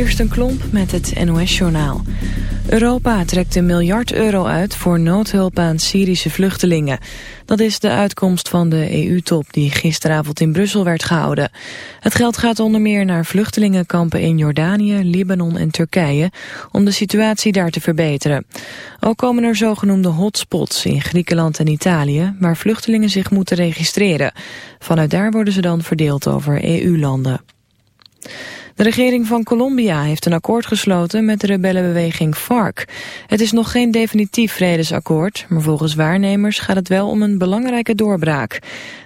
Kirsten Klomp met het NOS-journaal. Europa trekt een miljard euro uit voor noodhulp aan Syrische vluchtelingen. Dat is de uitkomst van de EU-top die gisteravond in Brussel werd gehouden. Het geld gaat onder meer naar vluchtelingenkampen in Jordanië, Libanon en Turkije... om de situatie daar te verbeteren. Ook komen er zogenoemde hotspots in Griekenland en Italië... waar vluchtelingen zich moeten registreren. Vanuit daar worden ze dan verdeeld over EU-landen. De regering van Colombia heeft een akkoord gesloten met de rebellenbeweging FARC. Het is nog geen definitief vredesakkoord, maar volgens waarnemers gaat het wel om een belangrijke doorbraak.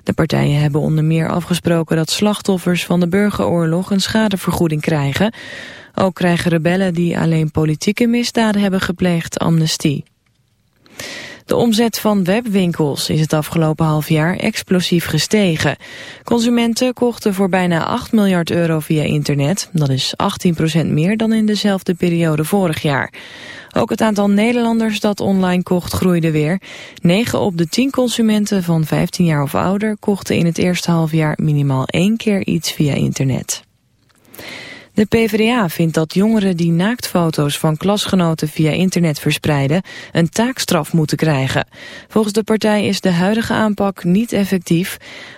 De partijen hebben onder meer afgesproken dat slachtoffers van de burgeroorlog een schadevergoeding krijgen. Ook krijgen rebellen die alleen politieke misdaden hebben gepleegd amnestie. De omzet van webwinkels is het afgelopen half jaar explosief gestegen. Consumenten kochten voor bijna 8 miljard euro via internet. Dat is 18% meer dan in dezelfde periode vorig jaar. Ook het aantal Nederlanders dat online kocht groeide weer. 9 op de 10 consumenten van 15 jaar of ouder kochten in het eerste halfjaar minimaal één keer iets via internet. De PvdA vindt dat jongeren die naaktfoto's van klasgenoten via internet verspreiden een taakstraf moeten krijgen. Volgens de partij is de huidige aanpak niet effectief.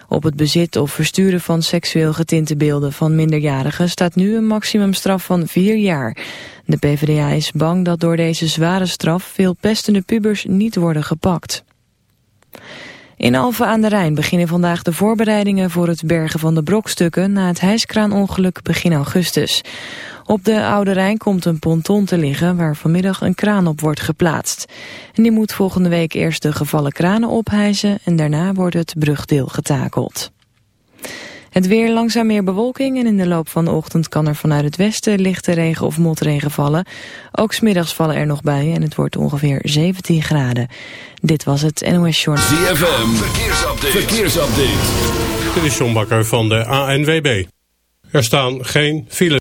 Op het bezit of versturen van seksueel getinte beelden van minderjarigen staat nu een maximumstraf van vier jaar. De PvdA is bang dat door deze zware straf veel pestende pubers niet worden gepakt. In Alphen aan de Rijn beginnen vandaag de voorbereidingen voor het bergen van de brokstukken na het hijskraanongeluk begin augustus. Op de Oude Rijn komt een ponton te liggen waar vanmiddag een kraan op wordt geplaatst. En die moet volgende week eerst de gevallen kranen ophijzen en daarna wordt het brugdeel getakeld. Het weer langzaam meer bewolking en in de loop van de ochtend kan er vanuit het westen lichte regen of motregen vallen. Ook smiddags vallen er nog bij en het wordt ongeveer 17 graden. Dit was het NOS Journal. ZFM, verkeersupdate. verkeersupdate. Dit is John Bakker van de ANWB. Er staan geen files.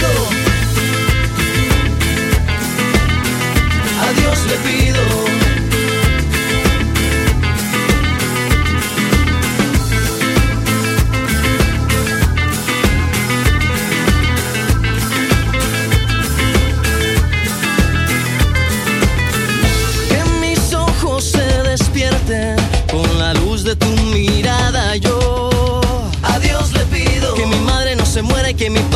give me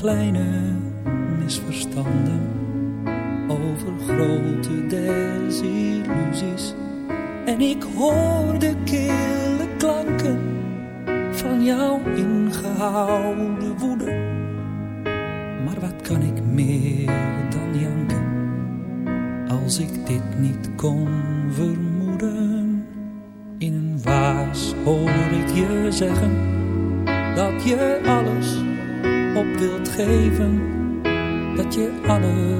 kleine follow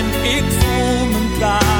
en ik voel mijn tranen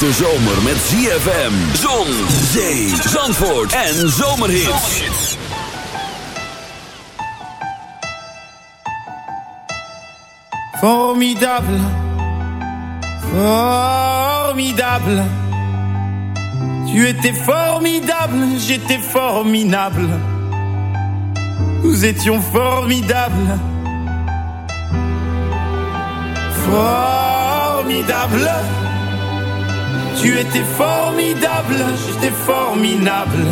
hete zomer met ZFM, zon, zee, zandvoort en zomerhits. Formidable, formidable. Tu étais formidable, j'étais formidable. Nous étions formidables. Formidable. Tu étais formidable, j'étais formidable.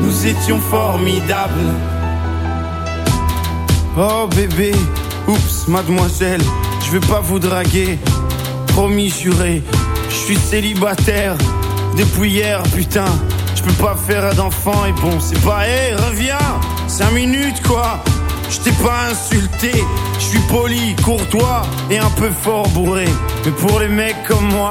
Nous étions formidables. Oh bébé, oups, mademoiselle, je vais pas vous draguer. Promis, juré, je suis célibataire depuis hier, putain. Je peux pas faire d'enfant et bon, c'est pas, hé, reviens, cinq minutes quoi. Je t'ai pas insulté, je suis poli, courtois et un peu fort bourré. Mais pour les mecs comme moi,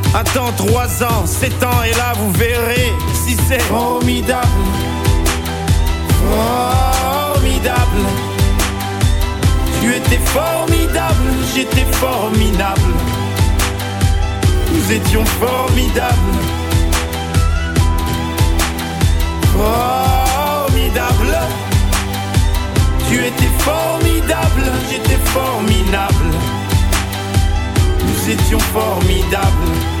Attends 3 ans, 7 ans, et là vous verrez si c'est formidable. Formidable. Tu étais formidable, j'étais formidable. Nous étions formidables. Formidable. Tu étais formidable, j'étais formidable. Nous étions formidables.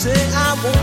say I won't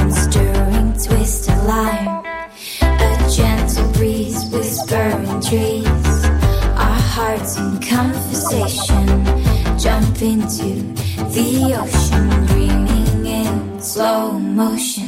in stirring twist of lime. A gentle breeze whispering trees. Our hearts in conversation. Jump into the ocean, dreaming in slow motion.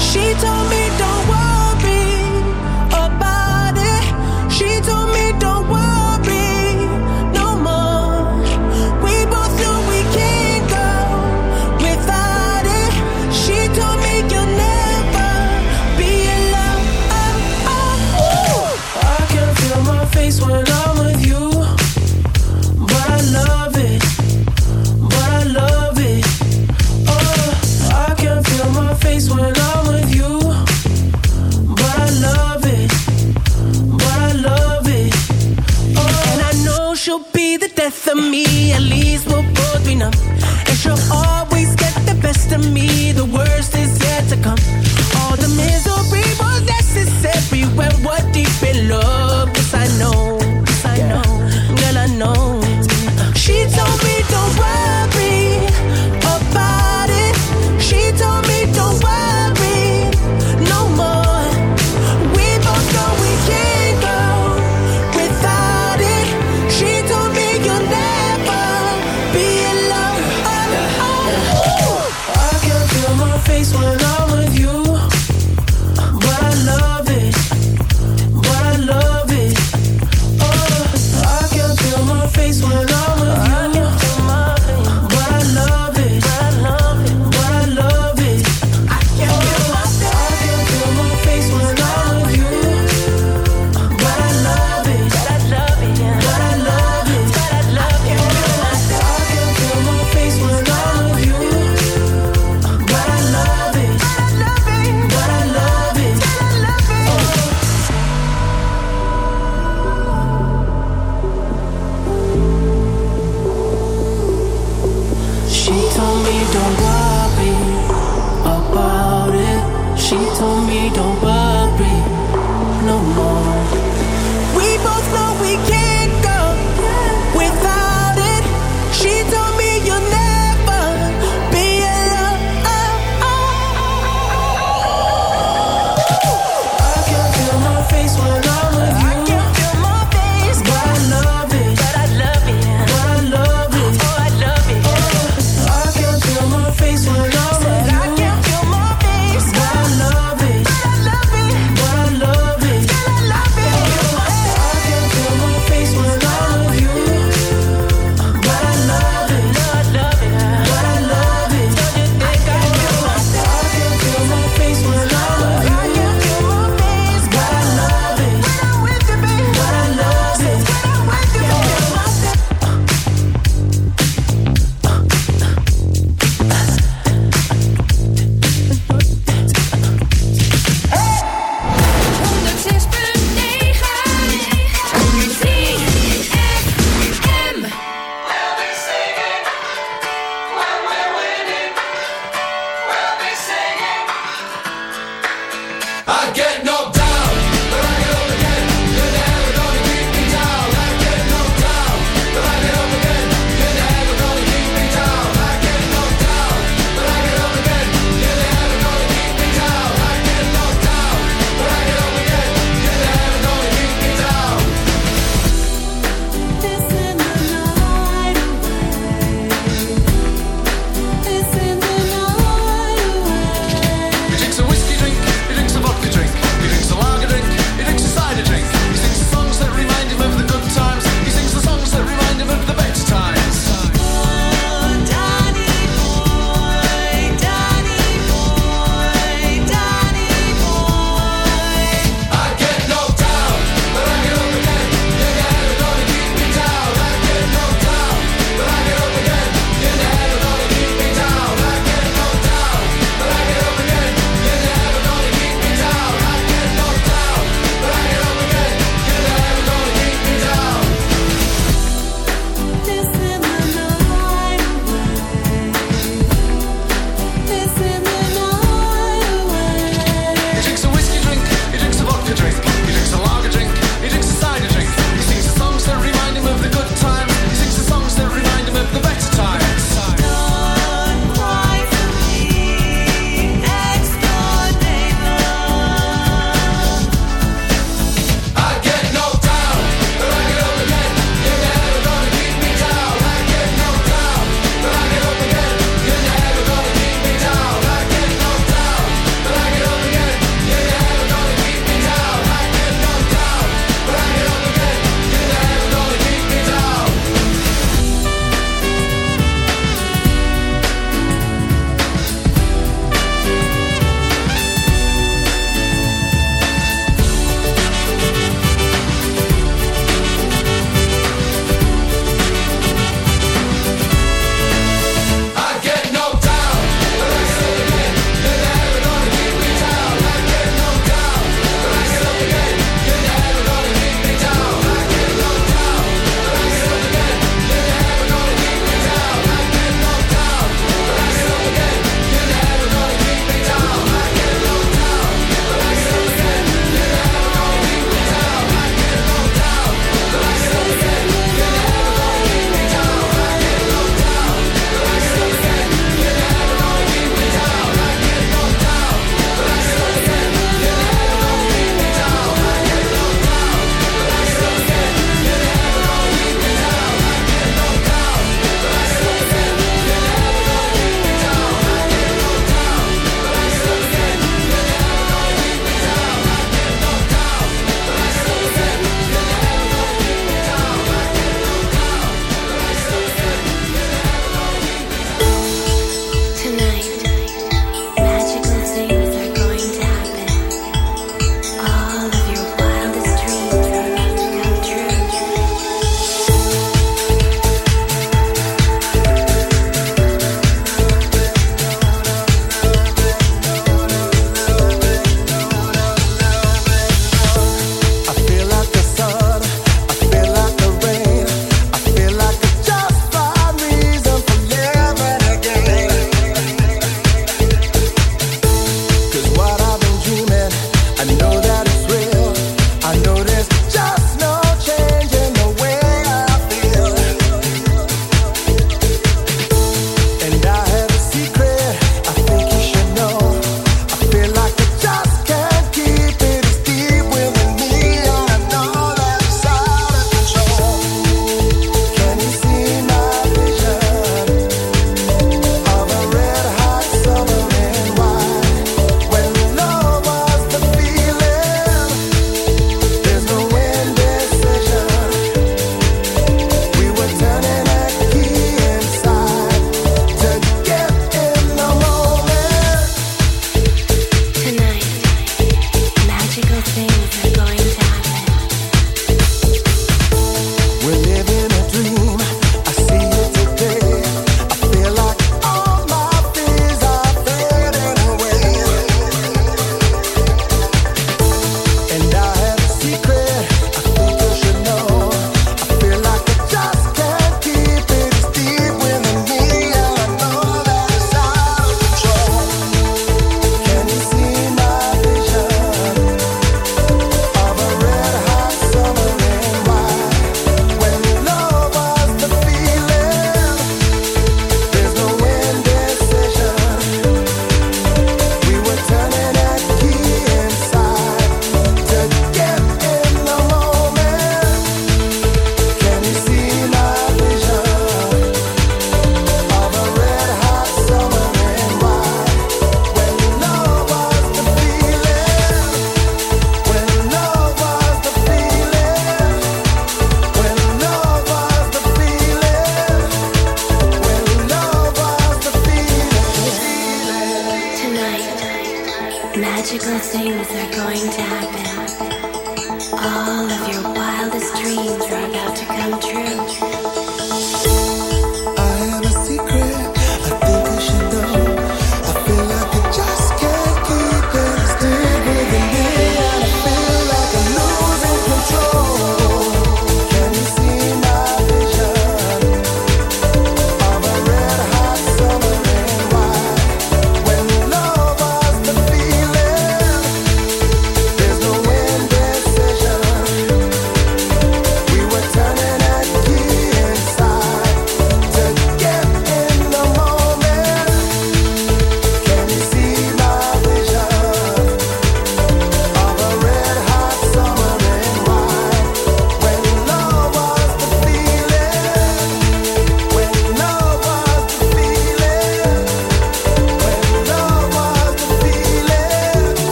She told me don't to me, the worst is yet to come. All the misery was necessary when we're deep in love, cause I know.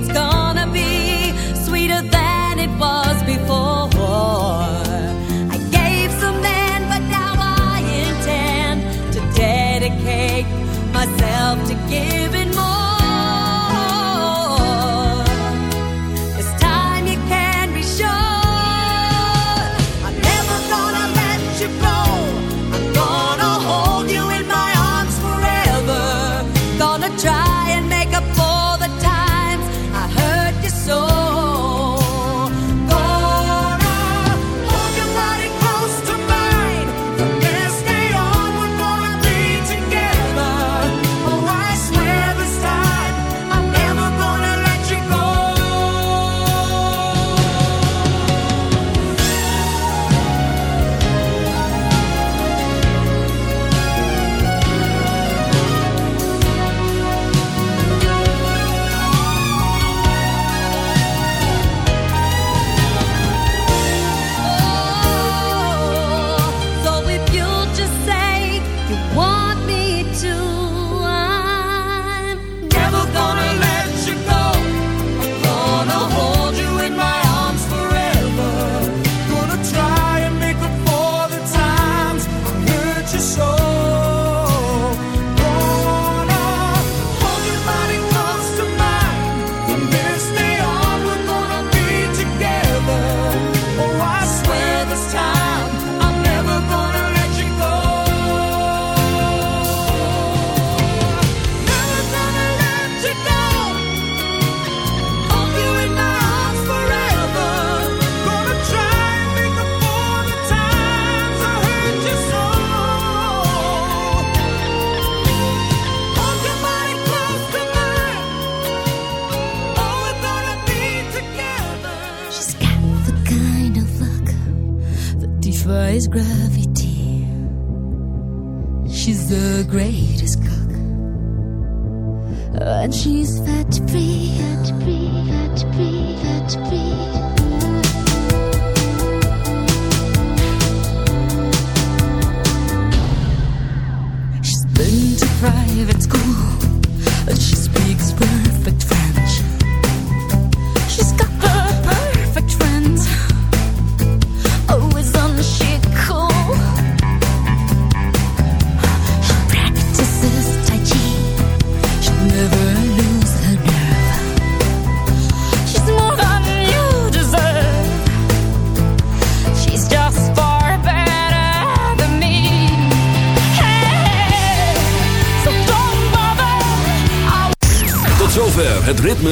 it's gone.